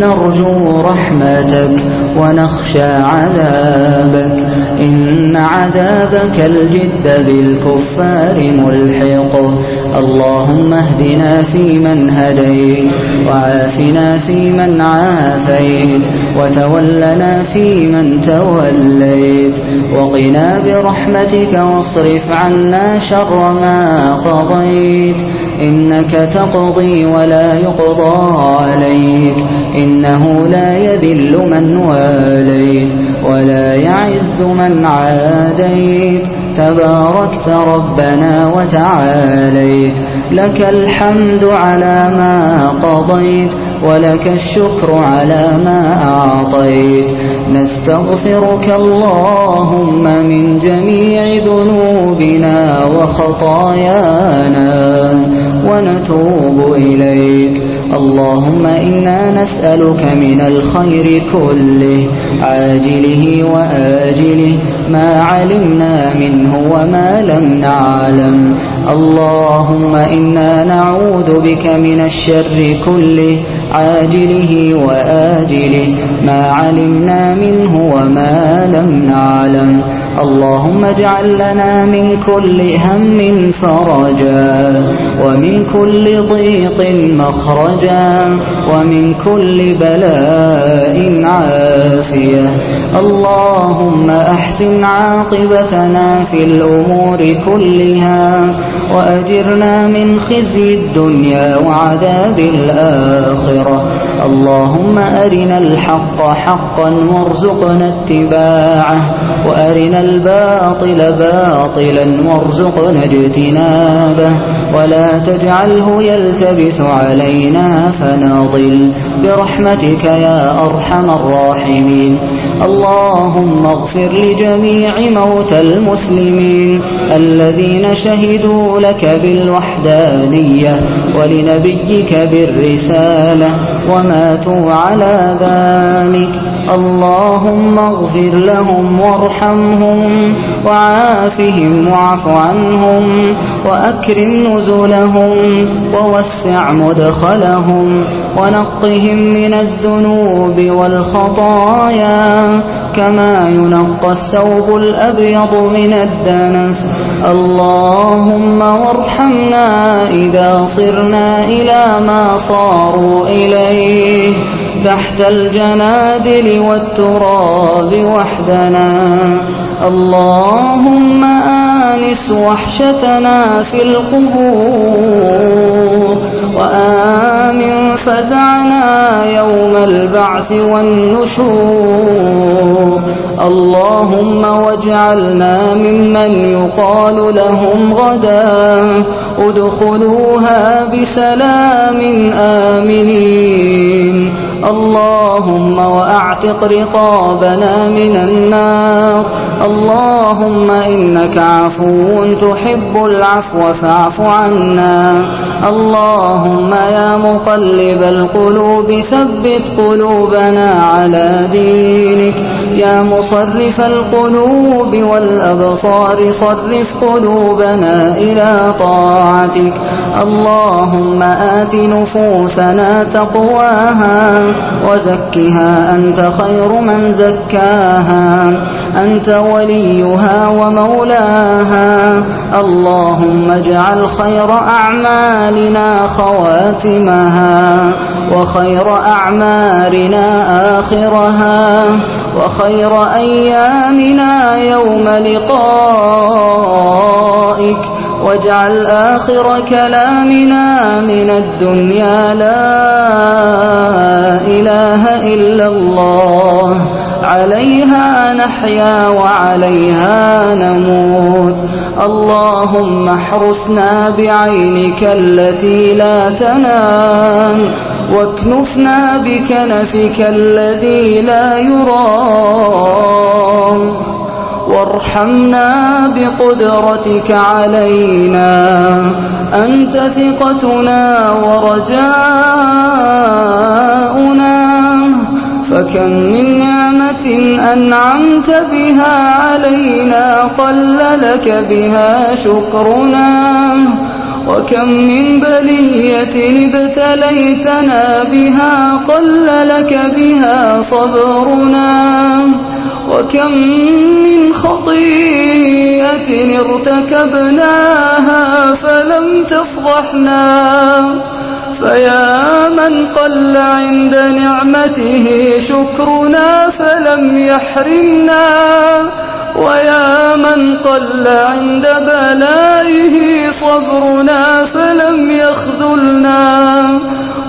نرجو رحمتك ونخشى عذابك. إن عذابك الجد بالكفار ملحق. اللهم اهدنا في من هديت وعافنا في من عافيت. وتولنا في من توليت. وقنا برحمتك واصرف عنا شر ما قضيت. إنك تقضي ولا يقضى عليك. إنه لا يذل من واليت ولا يعز من عاديت. تباركت ربنا وتعاليت. لك الحمد على ما قضيت. ولك الشكر على ما أعطيت. نستغفرك اللهم من جميع ذنوبنا وخطايانا ونتوب إليك. اللهم إنا نسألك من الخير كله عاجله وآجله ما علمنا منه وما لم نعلم. اللهم إنا نعوذ بك من الشر كله عاجله وآجله ما علمنا منه وما لم نعلم اللهم اجعل لنا من كل هم فرجا ومن كل ضيق مخرجا ومن كل بلاء عافية. اللهم أحسن عاقبتنا في الأمور كلها وأجرنا من خزي الدنيا وعذاب الآخرة. اللهم أرنا الحق حقا وارزقنا اتباعه. وأرنا الباطل باطلا وارزقنا اجتنابه ولا تجعله يلتبس علينا فنضل برحمتك يا أرحم الراحمين. اللهم اغفر لجميع موتى المسلمين الذين شهدوا لك بالوحدانية ولنبيك بالرسالة وماتوا على ذلك. اللهم اغفر لهم وارحمهم وعافهم واعف عنهم وأكرم نزلهم نزلهم ووسع مدخلهم ونقهم من الذنوب والخطايا كما ينقى الثوب الأبيض من الدنس. اللهم وارحمنا إذا صرنا إلى ما صاروا إليه تحت الجنادل والتراب وحدنا. اللهم نس وحشتنا في القبور. وآمن فزعنا يوم البعث والنشور. اللهم واجعلنا ممن يقال لهم غدا. ادخلوها بسلام آمنين. اللهم وأعتق رقابنا من النار. اللهم إنك عفو تحب العفو فاعف عنا. اللهم يا مقلب القلوب ثبت قلوبنا على دينك. يا مصرف القلوب والأبصار صرف قلوبنا إلى طاعتك. اللهم آت نفوسنا تقواها وزكها. أنت خير من زكاها. أنت وليها ومولاها. اللهم اجعل خير أعمالنا خواتمها. وخير أعمارنا آخرها وخير أيامنا يوم لقائك واجعل آخر كلامنا من الدنيا لا إله إلا الله علي نحيا وعليها نموت اللهم احرسنا بعينك التي لا تنام واكنفنا بكنفك الذي لا يرام وارحمنا بقدرتك علينا أنت ثقتنا ورجاؤنا فكم من أنعمت بها علينا قل لك بها شكرنا وكم من بلية ابتليتنا بها قل لك بها صبرنا وكم من خطيئة ارتكبناها فلم تفضحنا فيا فمن قل عند نعمته شكرنا فلم يحرمنا ويا من قل عند بلائه صبرنا فلم يخذلنا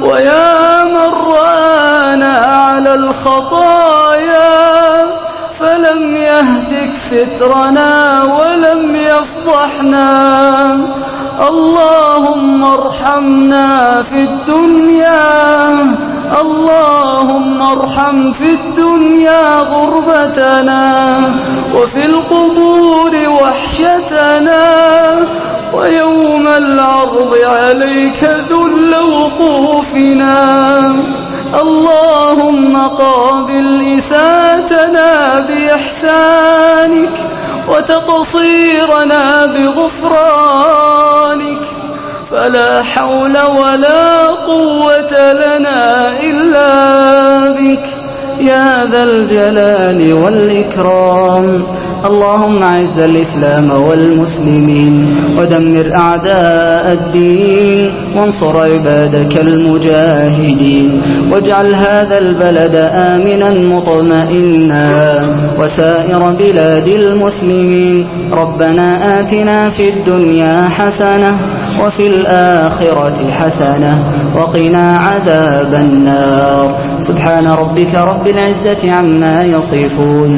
ويا من رانا على الخطايا فلم يهتك سترنا ولم يفضحنا اللهم ارحمنا في الدنيا اللهم ارحم في الدنيا غربتنا وفي القبور وحشتنا ويوم العرض عليك ذل وقوفنا. اللهم قابل إساتنا بإحسانك وتقصيرنا بغفرانك. ولا حول ولا قوة لنا إلا بك. يا ذا الجلال والإكرام. اللهم عز الإسلام والمسلمين ودمر أعداء الدين وانصر عبادك المجاهدين واجعل هذا البلد آمنا مطمئنا وسائر بلاد المسلمين. ربنا آتنا في الدنيا حسنة وفي الآخرة حسنة وقنا عذاب النار. سبحان ربك رب العزة عما يصفون.